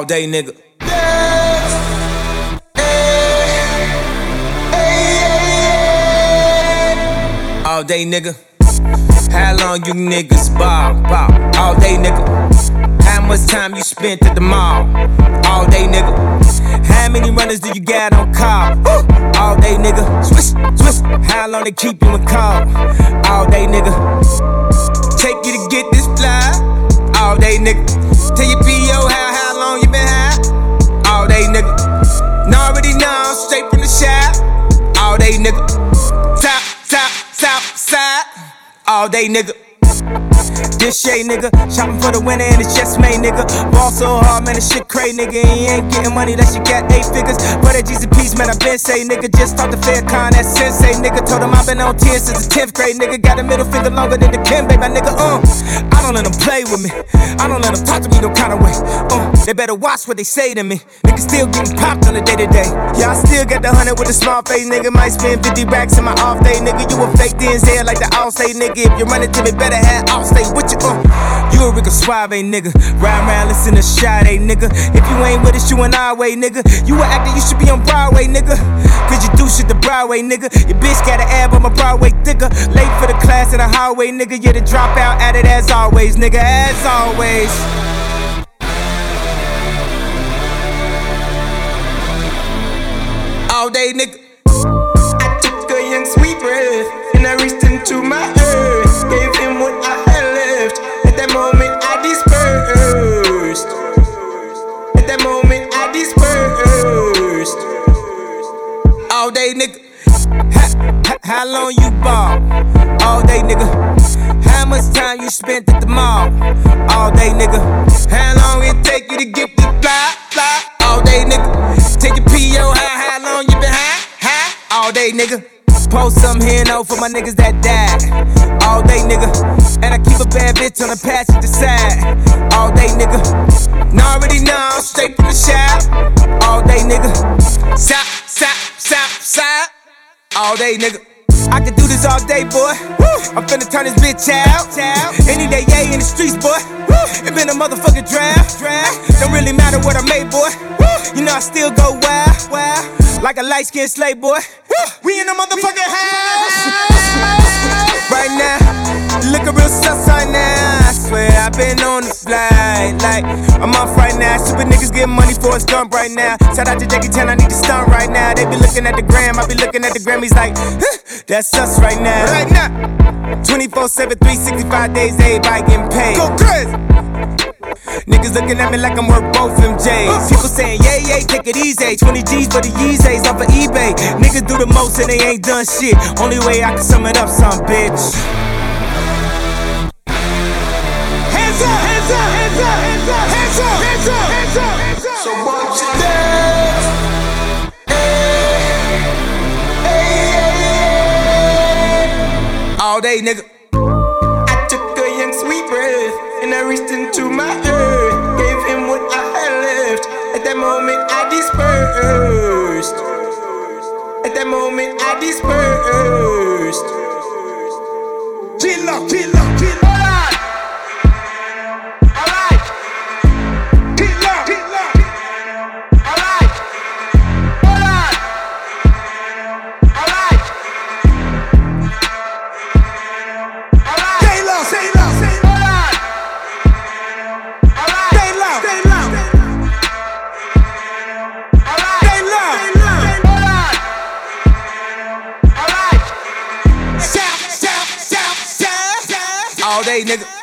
All day, nigga. All day, nigga. How long you niggas ball, ball? All day, nigga. How much time you spent at the mall? All day, nigga. How many runners do you got on call? All day, nigga. Swish, swish. How long they keep you in call? All day, nigga. Take you to get this fly. All day, nigga. Tell your PO how, day, nigga. Top, top, top, side. All day, nigga. This shade, nigga. Shopping for the winner and it's just made, nigga. Ball so hard, man, this shit crazy, nigga. He ain't getting money unless you got eight figures. But that and P's, man, I been say, nigga. Just talked to Farrakhan, that sensei, nigga. Told him i been on 10 since the 10th grade, nigga. Got a middle finger longer than the Kim, baby, my nigga. Uh, I don't let them play with me. I don't let them talk to me no kind of way. Uh, they better watch what they say to me. Nigga still getting popped on the day to day. Yeah, I still got the hundred with a small face, nigga. Might spend 50 racks in my off day, nigga. You a fake DNZ like the Allstate, nigga. If you run it to me, better have Allstate with you. Uh, you a Rico Suave, nigga. Ride around, listen to Sade, nigga. If you ain't with us, you an our way, nigga. You a actor, you should be on Broadway, nigga. Cause you do shit the Broadway, nigga. Your bitch got an ab on my Broadway thicker. Late for the class in the highway, nigga. You're the dropout at it as always, nigga. As always. All day, nigga. I took a young sweet breath and I reached into my How long you ball? All day, nigga. How much time you spent at the mall? All day, nigga. How long it take you to get the fly, fly? All day, nigga. Take your PO, how, how long you been high, high? All day, nigga. Post some here no for my niggas that died. All day, nigga. And I keep a bad bitch on the passenger side. All day, nigga. Now already know, straight from the shop. All day, nigga. Side. All day, nigga. I can do this all day, boy. I'm finna turn this bitch out. Any day, yeah, in the streets, boy. It been a motherfucking draft. Don't really matter what I made, boy. You know I still go wild, wild. Like a light skinned slave, boy. We in the motherfucking house. On the flight. Like, I'm off right now. Super niggas getting money for a stunt right now. Shout out to Jackie Chan, I need to stunt right now. They be looking at the gram, I be looking at the Grammys like, huh, that's us right now. Right now. 24 7, 365 days, everybody getting paid. Go crazy. Niggas looking at me like I'm worth both MJs. People saying, yeah, yeah, take it easy. 20 G's for the Yeezys off of eBay. Niggas do the most and they ain't done shit. Only way I can sum it up, some bitch. All day, nigga. I took a young sweet breath and I reached into my earth. Gave him what I had left. At that moment, I dispersed. At that moment, I dispersed. All day, nigga.